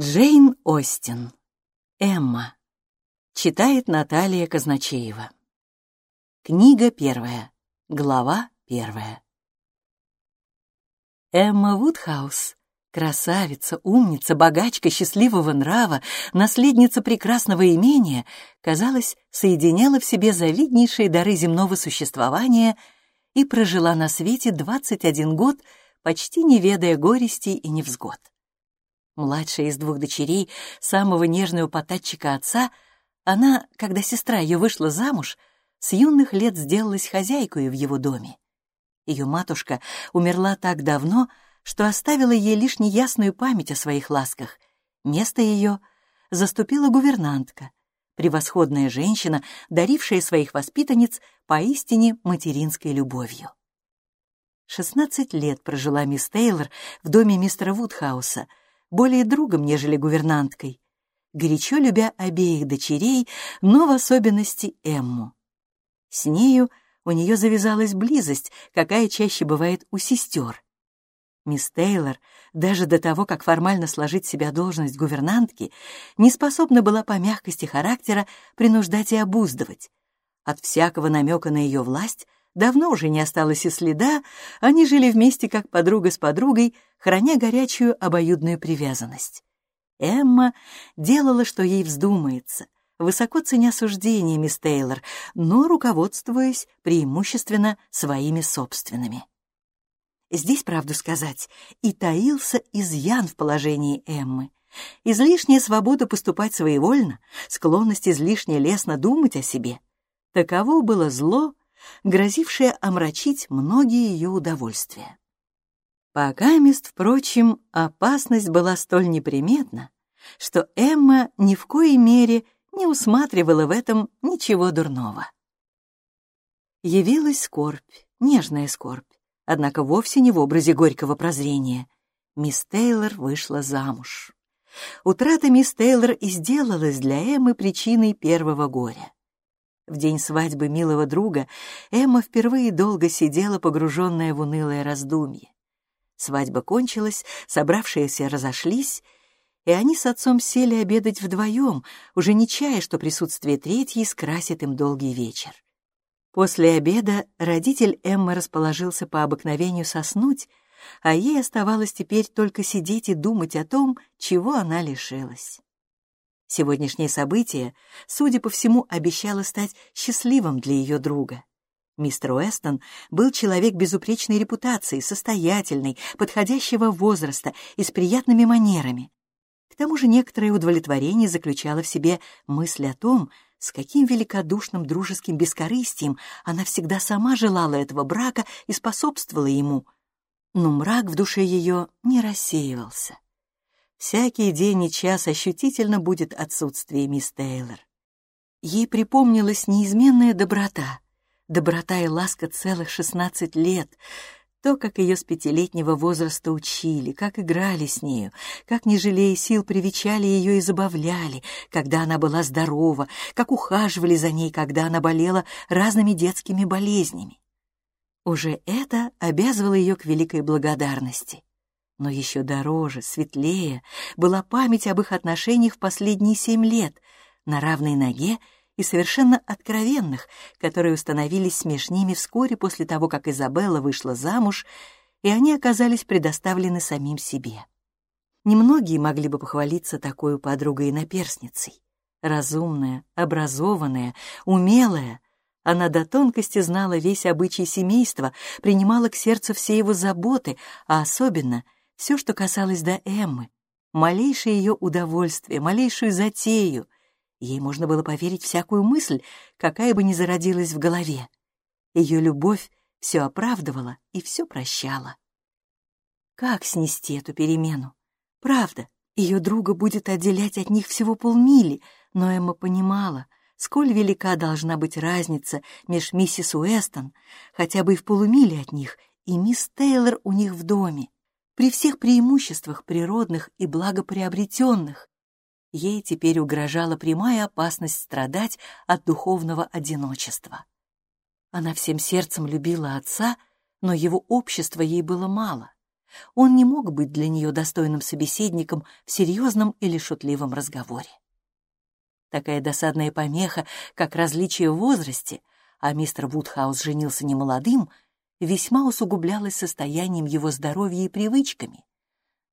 Джейн Остин. Эмма. Читает Наталья Казначеева. Книга первая. Глава первая. Эмма Вудхаус, красавица, умница, богачка счастливого нрава, наследница прекрасного имения, казалось, соединяла в себе завиднейшие дары земного существования и прожила на свете 21 год, почти не ведая горестей и невзгод. Младшая из двух дочерей, самого нежного потатчика отца, она, когда сестра ее вышла замуж, с юных лет сделалась хозяйкой в его доме. Ее матушка умерла так давно, что оставила ей лишь неясную память о своих ласках. Место ее заступила гувернантка, превосходная женщина, дарившая своих воспитанниц поистине материнской любовью. Шестнадцать лет прожила мисс Тейлор в доме мистера Вудхауса — более другом, нежели гувернанткой, горячо любя обеих дочерей, но в особенности Эмму. С нею у нее завязалась близость, какая чаще бывает у сестер. Мисс Тейлор, даже до того, как формально сложить себя должность гувернантки, не способна была по мягкости характера принуждать и обуздывать. От всякого намека на ее власть давно уже не осталось и следа, они жили вместе как подруга с подругой, храня горячую обоюдную привязанность. Эмма делала, что ей вздумается, высоко ценя суждения мисс Тейлор, но руководствуясь преимущественно своими собственными. Здесь, правду сказать, и таился изъян в положении Эммы. Излишняя свобода поступать своевольно, склонность излишне лестно думать о себе. Таково было зло, грозившее омрачить многие ее удовольствия. Пока мест, впрочем, опасность была столь неприметна, что Эмма ни в коей мере не усматривала в этом ничего дурного. Явилась скорбь, нежная скорбь, однако вовсе не в образе горького прозрения. Мисс Тейлор вышла замуж. Утрата мисс Тейлор и сделалась для Эммы причиной первого горя. В день свадьбы милого друга Эмма впервые долго сидела, погруженная в унылое раздумье. Свадьба кончилась, собравшиеся разошлись, и они с отцом сели обедать вдвоем, уже не чая, что присутствие третьей скрасит им долгий вечер. После обеда родитель Эммы расположился по обыкновению соснуть, а ей оставалось теперь только сидеть и думать о том, чего она лишилась. Сегодняшнее событие, судя по всему, обещало стать счастливым для ее друга. Мистер Уэстон был человек безупречной репутации, состоятельный, подходящего возраста и с приятными манерами. К тому же некоторое удовлетворение заключало в себе мысль о том, с каким великодушным дружеским бескорыстием она всегда сама желала этого брака и способствовала ему. Но мрак в душе ее не рассеивался. Всякий день и час ощутительно будет отсутствие мисс Тейлор. Ей припомнилась неизменная доброта, доброта и ласка целых шестнадцать лет, то, как ее с пятилетнего возраста учили, как играли с нею, как, не жалея сил, привечали ее и забавляли, когда она была здорова, как ухаживали за ней, когда она болела разными детскими болезнями. Уже это обязывало ее к великой благодарности. Но еще дороже, светлее была память об их отношениях в последние семь лет, на равной ноге и совершенно откровенных, которые установились смешними вскоре после того, как Изабелла вышла замуж, и они оказались предоставлены самим себе. Немногие могли бы похвалиться такой подругой и наперсницей. Разумная, образованная, умелая, она до тонкости знала весь обычай семейства, принимала к сердцу все его заботы, а особенно все, что касалось до Эммы, малейшее ее удовольствие, малейшую затею, Ей можно было поверить всякую мысль, какая бы ни зародилась в голове. Ее любовь все оправдывала и все прощала. Как снести эту перемену? Правда, ее друга будет отделять от них всего полмили, но Эмма понимала, сколь велика должна быть разница между миссис Уэстон, хотя бы и в полумиле от них, и мисс Тейлор у них в доме, при всех преимуществах природных и благоприобретенных, ей теперь угрожала прямая опасность страдать от духовного одиночества. Она всем сердцем любила отца, но его общества ей было мало. Он не мог быть для нее достойным собеседником в серьезном или шутливом разговоре. Такая досадная помеха, как различие в возрасте, а мистер Вудхаус женился немолодым, весьма усугублялась состоянием его здоровья и привычками.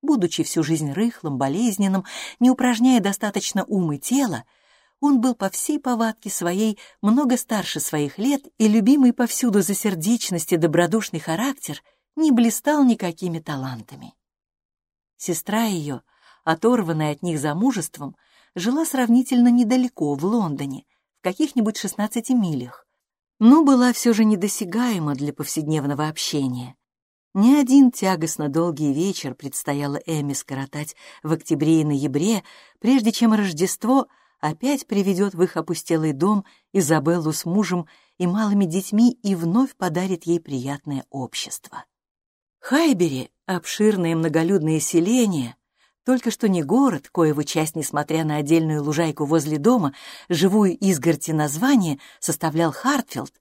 Будучи всю жизнь рыхлым, болезненным, не упражняя достаточно ум и тело, он был по всей повадке своей много старше своих лет, и любимый повсюду за сердечность и добродушный характер не блистал никакими талантами. Сестра ее, оторванная от них замужеством, жила сравнительно недалеко, в Лондоне, в каких-нибудь 16 милях, но была все же недосягаема для повседневного общения. Ни один тягостно долгий вечер предстояло Эми скоротать в октябре и ноябре, прежде чем Рождество опять приведет в их опустелый дом Изабеллу с мужем и малыми детьми и вновь подарит ей приятное общество. Хайбери, обширное многолюдное селение, только что не город, коего часть, несмотря на отдельную лужайку возле дома, живую изгородь и название составлял Хартфилд,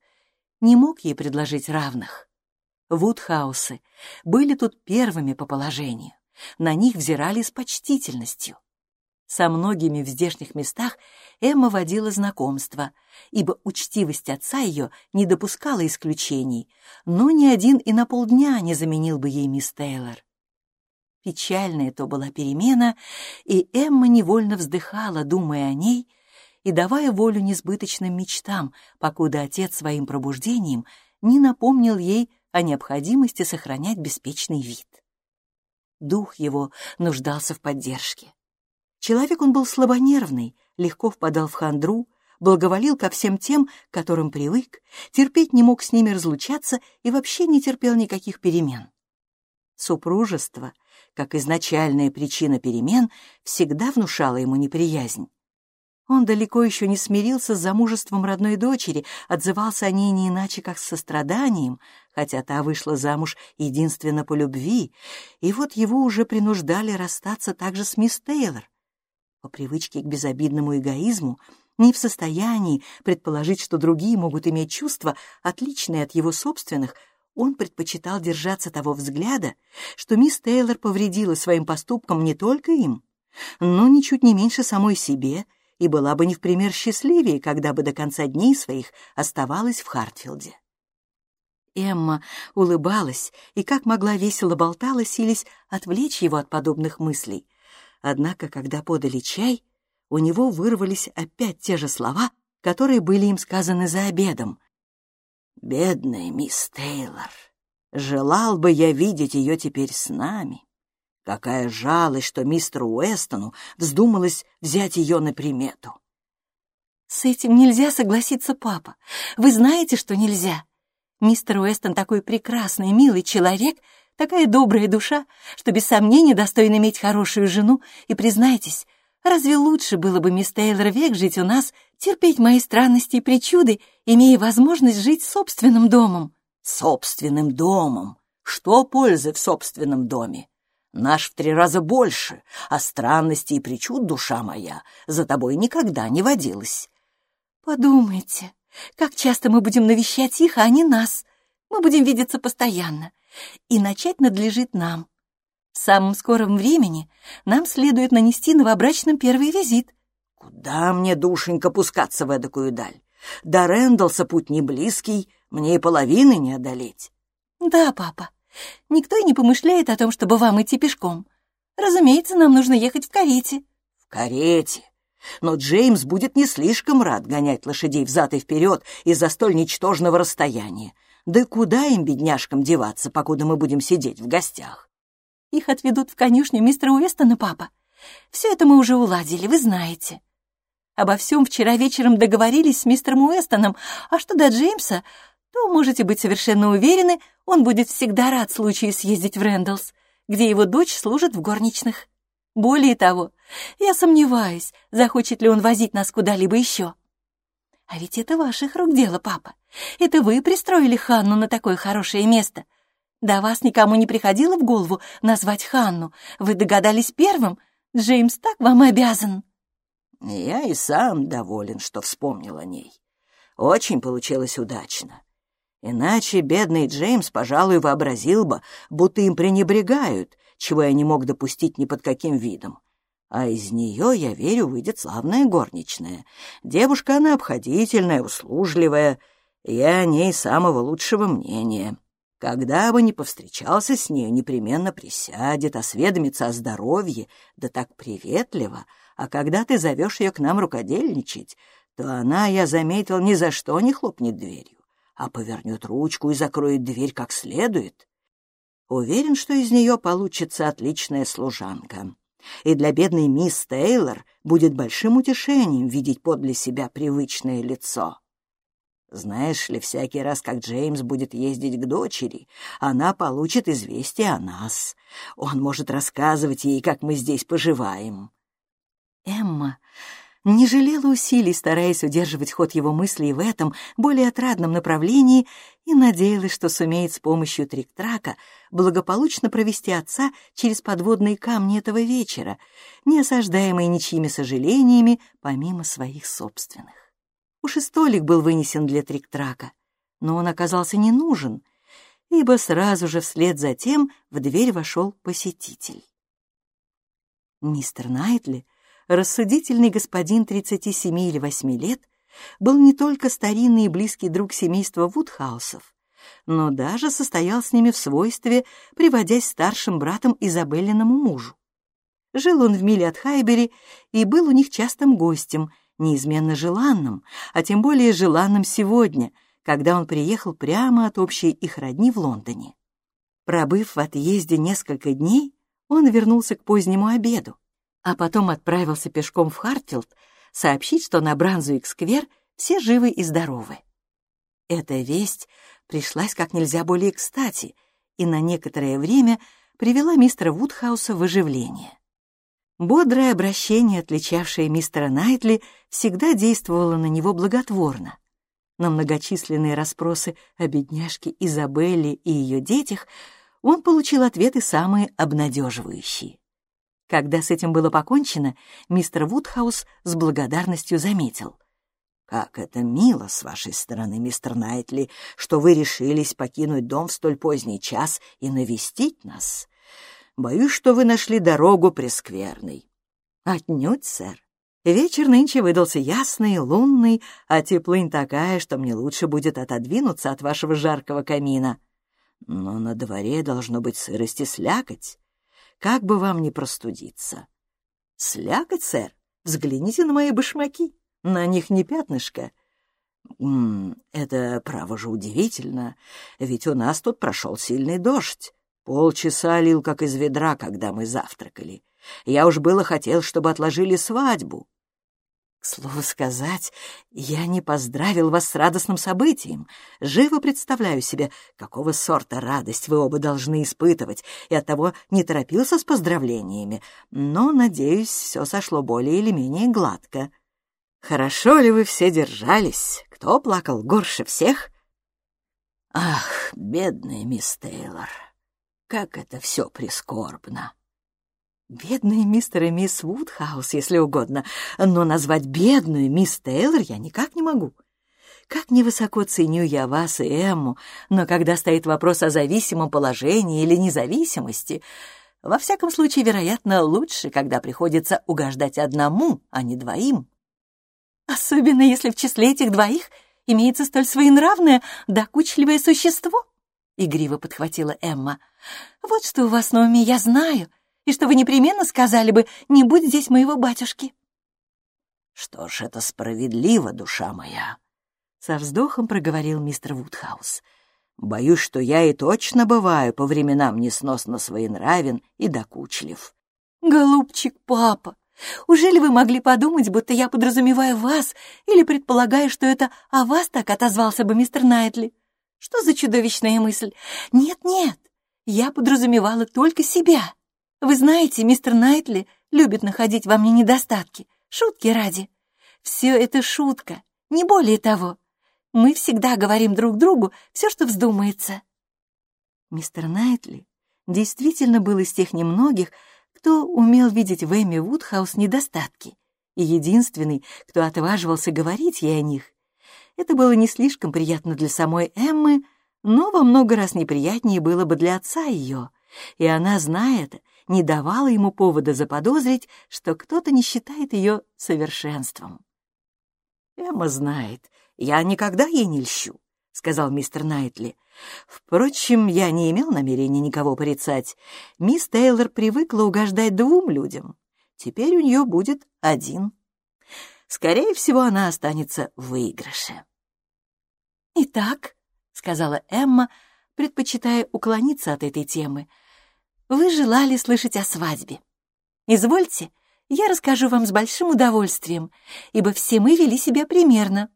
не мог ей предложить равных. Вудхаусы были тут первыми по положению, на них взирали с почтительностью. Со многими в здешних местах Эмма водила знакомства, ибо учтивость отца ее не допускала исключений, но ни один и на полдня не заменил бы ей мисс Тейлор. Печальная то была перемена, и Эмма невольно вздыхала, думая о ней и давая волю несбыточным мечтам, покуда отец своим пробуждением не напомнил ей о необходимости сохранять беспечный вид. Дух его нуждался в поддержке. Человек он был слабонервный, легко впадал в хандру, благоволил ко всем тем, к которым привык, терпеть не мог с ними разлучаться и вообще не терпел никаких перемен. Супружество, как изначальная причина перемен, всегда внушало ему неприязнь. Он далеко еще не смирился с замужеством родной дочери, отзывался о ней не иначе, как с состраданием, хотя та вышла замуж единственно по любви, и вот его уже принуждали расстаться также с мисс Тейлор, по привычке к безобидному эгоизму, не в состоянии предположить, что другие могут иметь чувства, отличные от его собственных, он предпочитал держаться того взгляда, что мисс Тейлор повредила своим поступком не только им, но ничуть не меньше самой себе и была бы не в пример счастливее, когда бы до конца дней своих оставалась в Хартфилде. Эмма улыбалась и как могла весело болтала, сились отвлечь его от подобных мыслей — Однако, когда подали чай, у него вырвались опять те же слова, которые были им сказаны за обедом. «Бедная мисс Тейлор, желал бы я видеть ее теперь с нами. Какая жалость, что мистеру Уэстону вздумалось взять ее на примету». «С этим нельзя согласиться, папа. Вы знаете, что нельзя. Мистер Уэстон такой прекрасный, милый человек, Такая добрая душа, что без сомнения достойна иметь хорошую жену. И признайтесь, разве лучше было бы, мисс Тейлор, век жить у нас, терпеть мои странности и причуды, имея возможность жить собственным домом? Собственным домом? Что пользы в собственном доме? Наш в три раза больше, а странности и причуд, душа моя, за тобой никогда не водилась. Подумайте, как часто мы будем навещать их, а не нас. Мы будем видеться постоянно и начать надлежит нам. В самом скором времени нам следует нанести новобрачным первый визит. Куда мне, душенька, пускаться в эдакую даль? До Рэндалса путь не близкий, мне и половины не одолеть. Да, папа, никто и не помышляет о том, чтобы вам идти пешком. Разумеется, нам нужно ехать в карете. В карете? Но Джеймс будет не слишком рад гонять лошадей взад и вперед из-за столь ничтожного расстояния. Да куда им, бедняжкам, деваться, покуда мы будем сидеть в гостях? Их отведут в конюшню мистера Уэстона, папа. Все это мы уже уладили, вы знаете. Обо всем вчера вечером договорились с мистером Уэстоном, а что до Джеймса, то можете быть совершенно уверены, он будет всегда рад случаю съездить в Рэндаллс, где его дочь служит в горничных. Более того, я сомневаюсь, захочет ли он возить нас куда-либо еще. А ведь это ваших рук дело, папа. Это вы пристроили Ханну на такое хорошее место. До вас никому не приходило в голову назвать Ханну. Вы догадались первым. Джеймс так вам обязан. Я и сам доволен, что вспомнил о ней. Очень получилось удачно. Иначе бедный Джеймс, пожалуй, вообразил бы, будто им пренебрегают, чего я не мог допустить ни под каким видом. А из нее, я верю, выйдет славная горничная. Девушка она обходительная, услужливая, я о ней самого лучшего мнения. Когда бы ни повстречался с нею, непременно присядет, осведомится о здоровье, да так приветливо, а когда ты зовешь ее к нам рукодельничать, то она, я заметил, ни за что не хлопнет дверью, а повернет ручку и закроет дверь как следует. Уверен, что из нее получится отличная служанка. И для бедной мисс Тейлор будет большим утешением видеть подле себя привычное лицо. Знаешь ли, всякий раз, как Джеймс будет ездить к дочери, она получит известие о нас. Он может рассказывать ей, как мы здесь поживаем. Эмма не жалела усилий, стараясь удерживать ход его мыслей в этом более отрадном направлении, и надеялась, что сумеет с помощью трик-трака благополучно провести отца через подводные камни этого вечера, не осаждаемые ничьими сожалениями, помимо своих собственных. Уж и столик был вынесен для трик-трака, но он оказался не нужен, ибо сразу же вслед за тем в дверь вошел посетитель. Мистер Найтли, рассудительный господин 37 или 8 лет, был не только старинный и близкий друг семейства Вудхаусов, но даже состоял с ними в свойстве, приводясь старшим братом Изабеллиному мужу. Жил он в миле от Хайбери и был у них частым гостем — неизменно желанным, а тем более желанным сегодня, когда он приехал прямо от общей их родни в Лондоне. Пробыв в отъезде несколько дней, он вернулся к позднему обеду, а потом отправился пешком в Хартфилд сообщить, что на Бранзуик-сквер все живы и здоровы. Эта весть пришлась как нельзя более кстати и на некоторое время привела мистера Вудхауса в оживление. Бодрое обращение, отличавшее мистера Найтли, всегда действовало на него благотворно. На многочисленные расспросы о бедняжке Изабелле и ее детях он получил ответы самые обнадеживающие. Когда с этим было покончено, мистер Вудхаус с благодарностью заметил. «Как это мило с вашей стороны, мистер Найтли, что вы решились покинуть дом в столь поздний час и навестить нас. Боюсь, что вы нашли дорогу прескверной. Отнюдь, сэр. Вечер нынче выдался ясный, лунный, а теплынь такая, что мне лучше будет отодвинуться от вашего жаркого камина. Но на дворе должно быть сырость и слякоть. Как бы вам не простудиться? Слякоть, сэр? Взгляните на мои башмаки. На них не пятнышко. Это, право же, удивительно, ведь у нас тут прошел сильный дождь. Полчаса лил, как из ведра, когда мы завтракали. Я уж было хотел, чтобы отложили свадьбу. К слову сказать, я не поздравил вас с радостным событием. Живо представляю себе, какого сорта радость вы оба должны испытывать, и оттого не торопился с поздравлениями, но, надеюсь, все сошло более или менее гладко. Хорошо ли вы все держались? Кто плакал горше всех? Ах, бедная мисс Тейлор! Как это все прискорбно!» Бедный мистер и мисс Вудхаус, если угодно, но назвать бедную мисс Тейлор я никак не могу. Как невысоко ценю я вас и Эмму, но когда стоит вопрос о зависимом положении или независимости, во всяком случае, вероятно, лучше, когда приходится угождать одному, а не двоим. Особенно если в числе этих двоих имеется столь своенравное, докучливое существо, — игриво подхватила Эмма. Вот что у вас на уме я знаю, и что вы непременно сказали бы, не будь здесь моего батюшки. Что ж, это справедливо, душа моя, — со вздохом проговорил мистер Вудхаус. Боюсь, что я и точно бываю по временам несносно своенравен и докучлив. Голубчик папа, уже ли вы могли подумать, будто я подразумеваю вас или предполагаю, что это о вас так отозвался бы мистер Найтли? Что за чудовищная мысль? Нет-нет, я подразумевала только себя. Вы знаете, мистер Найтли любит находить во мне недостатки. Шутки ради. Все это шутка, не более того. Мы всегда говорим друг другу все, что вздумается. Мистер Найтли действительно был из тех немногих, кто умел видеть в Эми Вудхаус недостатки, и единственный, кто отваживался говорить ей о них. Это было не слишком приятно для самой Эммы, но во много раз неприятнее было бы для отца ее, и она, зная это, не давала ему повода заподозрить, что кто-то не считает ее совершенством. «Эмма знает, я никогда ей не льщу», — сказал мистер Найтли. «Впрочем, я не имел намерения никого порицать. Мисс Тейлор привыкла угождать двум людям. Теперь у нее будет один. Скорее всего, она останется в выигрыше». «Итак», — сказала Эмма, предпочитая уклониться от этой темы, «вы желали слышать о свадьбе. Извольте, я расскажу вам с большим удовольствием, ибо все мы вели себя примерно.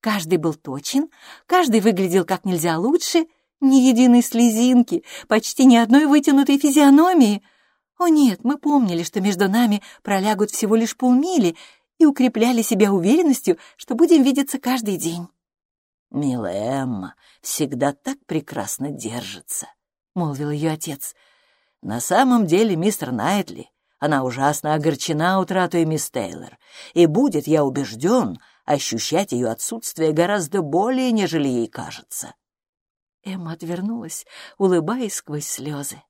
Каждый был точен, каждый выглядел как нельзя лучше, ни единой слезинки, почти ни одной вытянутой физиономии. О нет, мы помнили, что между нами пролягут всего лишь полмили и укрепляли себя уверенностью, что будем видеться каждый день. «Милая Эмма всегда так прекрасно держится», — молвил ее отец. «На самом деле, мистер Найтли, она ужасно огорчена утратой мисс Тейлор, и будет, я убежден, ощущать ее отсутствие гораздо более, нежели ей кажется. Эмма отвернулась, улыбаясь сквозь слезы.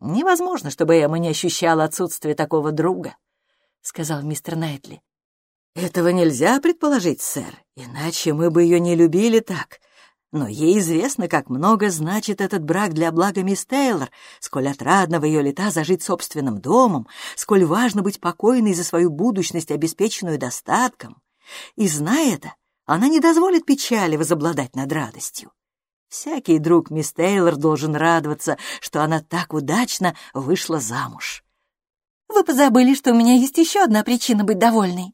«Невозможно, чтобы Эмма не ощущала отсутствие такого друга», — сказал мистер Найтли. «Этого нельзя предположить, сэр, иначе мы бы ее не любили так. Но ей известно, как много значит этот брак для блага мисс Тейлор, сколь отрадно в ее лета зажить собственным домом, сколь важно быть покойной за свою будущность, обеспеченную достатком. И, зная это, она не дозволит печали возобладать над радостью. Всякий друг мисс Тейлор должен радоваться, что она так удачно вышла замуж. «Вы позабыли, что у меня есть еще одна причина быть довольной», —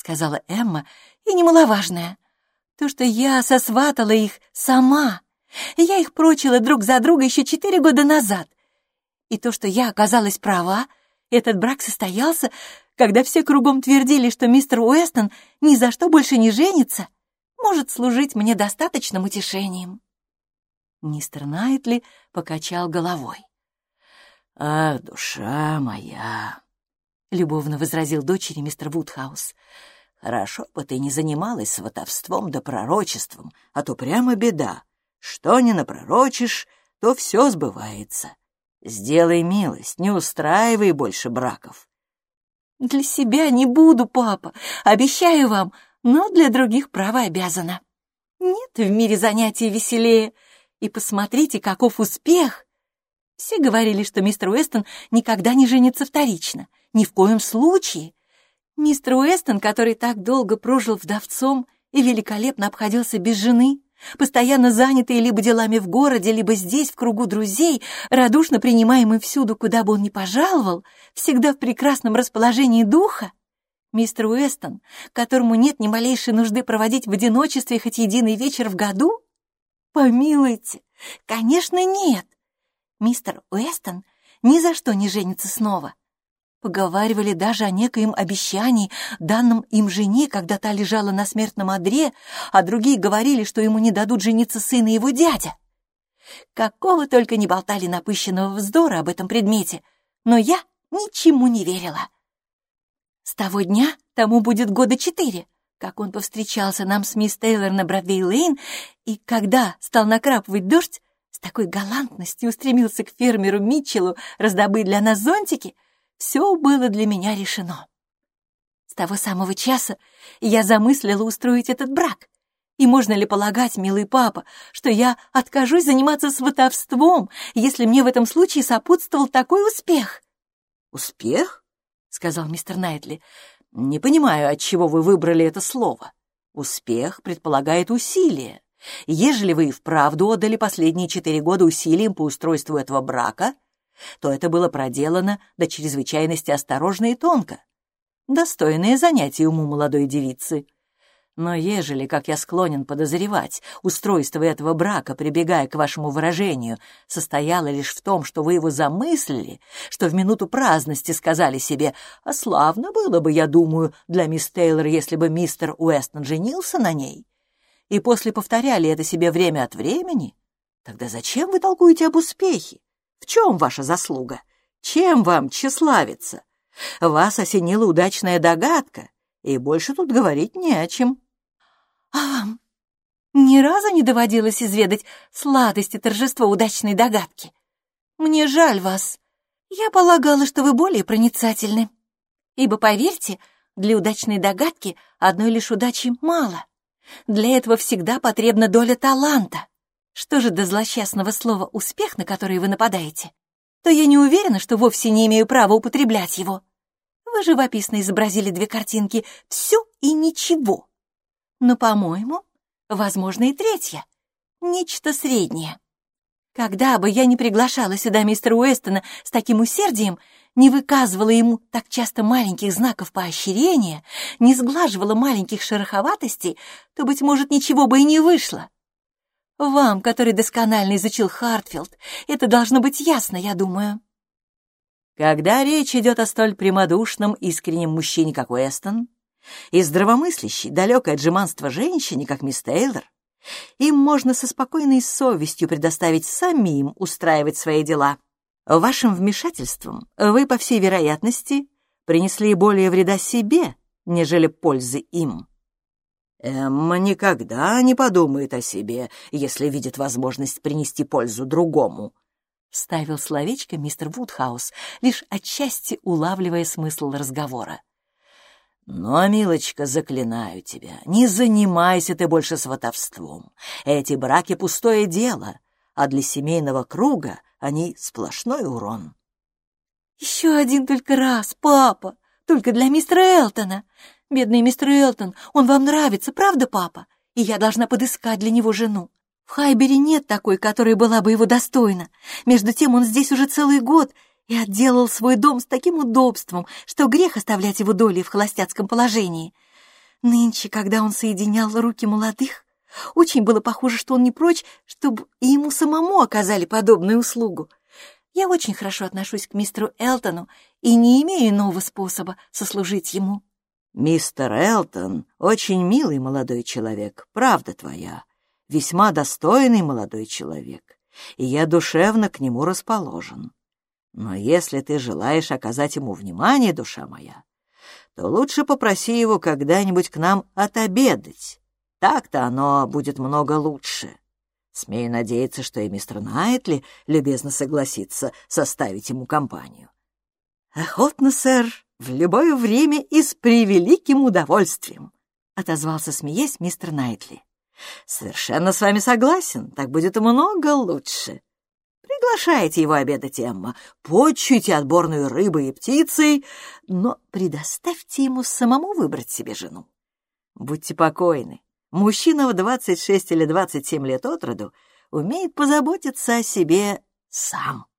сказала Эмма, — «и немаловажная. То, что я сосватала их сама. Я их прочила друг за друга еще четыре года назад. И то, что я оказалась права, этот брак состоялся, когда все кругом твердили, что мистер Уэстон ни за что больше не женится, может служить мне достаточным утешением. Мистер Найтли покачал головой. «Ах, душа моя!» — любовно возразил дочери мистер Вудхаус. Хорошо бы ты не занималась сватовством да пророчеством, а то прямо беда. Что не напророчишь, то все сбывается. Сделай милость, не устраивай больше браков. Для себя не буду, папа, обещаю вам, но для других право обязана. Нет в мире занятий веселее. И посмотрите, каков успех. Все говорили, что мистер Уэстон никогда не женится вторично. Ни в коем случае. Мистер Уэстон, который так долго прожил вдовцом и великолепно обходился без жены, постоянно занятый либо делами в городе, либо здесь, в кругу друзей, радушно принимаемый всюду, куда бы он ни пожаловал, всегда в прекрасном расположении духа, мистер Уэстон, которому нет ни малейшей нужды проводить в одиночестве хоть единый вечер в году? Помилуйте, конечно, нет. Мистер Уэстон ни за что не женится снова. Поговаривали даже о некоем обещании, данном им жене, когда та лежала на смертном одре, а другие говорили, что ему не дадут жениться сын и его дядя. Какого только не болтали напыщенного вздора об этом предмете, но я ничему не верила. С того дня тому будет года четыре, как он повстречался нам с мисс Тейлор на Бродвей-Лейн, и когда стал накрапывать дождь, с такой галантностью устремился к фермеру Митчеллу раздобыть для нас зонтики — все было для меня решено. С того самого часа я замыслила устроить этот брак. И можно ли полагать, милый папа, что я откажусь заниматься сватовством, если мне в этом случае сопутствовал такой успех? «Успех?» — сказал мистер Найтли. «Не понимаю, от чего вы выбрали это слово. Успех предполагает усилие. Ежели вы и вправду отдали последние четыре года усилиям по устройству этого брака, то это было проделано до чрезвычайности осторожно и тонко. Достойное занятие уму молодой девицы. Но ежели, как я склонен подозревать, устройство этого брака, прибегая к вашему выражению, состояло лишь в том, что вы его замыслили, что в минуту праздности сказали себе, а славно было бы, я думаю, для мисс Тейлор, если бы мистер Уэстон женился на ней, и после повторяли это себе время от времени, тогда зачем вы толкуете об успехе? В чем ваша заслуга? Чем вам тщеславиться? Вас осенила удачная догадка, и больше тут говорить не о чем. А вам ни разу не доводилось изведать сладости торжества удачной догадки? Мне жаль вас. Я полагала, что вы более проницательны. Ибо, поверьте, для удачной догадки одной лишь удачи мало. Для этого всегда потребна доля таланта. Что же до злосчастного слова «успех», на которое вы нападаете, то я не уверена, что вовсе не имею права употреблять его. Вы живописно изобразили две картинки «все» и «ничего». Но, по-моему, возможно и третья, нечто среднее. Когда бы я не приглашала сюда мистера Уэстона с таким усердием, не выказывала ему так часто маленьких знаков поощрения, не сглаживала маленьких шероховатостей, то, быть может, ничего бы и не вышло. Вам, который досконально изучил Хартфилд, это должно быть ясно, я думаю. Когда речь идет о столь прямодушном, искреннем мужчине, как Уэстон, и здравомыслящей, далекой от жеманства женщине, как мисс Тейлор, им можно со спокойной совестью предоставить самим устраивать свои дела. Вашим вмешательством вы, по всей вероятности, принесли более вреда себе, нежели пользы им. Эмма никогда не подумает о себе, если видит возможность принести пользу другому. Вставил словечко мистер Вудхаус, лишь отчасти улавливая смысл разговора. «Но, милочка, заклинаю тебя, не занимайся ты больше сватовством. Эти браки — пустое дело, а для семейного круга они сплошной урон». «Еще один только раз, папа, только для мистера Элтона. Бедный мистер Элтон, он вам нравится, правда, папа? И я должна подыскать для него жену. В Хайбере нет такой, которая была бы его достойна. Между тем он здесь уже целый год и отделал свой дом с таким удобством, что грех оставлять его долей в холостяцком положении. Нынче, когда он соединял руки молодых, очень было похоже, что он не прочь, чтобы и ему самому оказали подобную услугу. Я очень хорошо отношусь к мистеру Элтону и не имею иного способа сослужить ему. «Мистер Элтон очень милый молодой человек, правда твоя, весьма достойный молодой человек, и я душевно к нему расположен. Но если ты желаешь оказать ему внимание, душа моя, то лучше попроси его когда-нибудь к нам отобедать. Так-то оно будет много лучше. Смею надеяться, что и мистер Найтли любезно согласится составить ему компанию. «Охотно, сэр», в любое время и с превеликим удовольствием», — отозвался, смеясь, мистер Найтли. «Совершенно с вами согласен, так будет много лучше. Приглашайте его обедать, Эмма, почуйте отборную рыбой и птицей, но предоставьте ему самому выбрать себе жену. Будьте покойны, мужчина в 26 или 27 лет от роду умеет позаботиться о себе сам».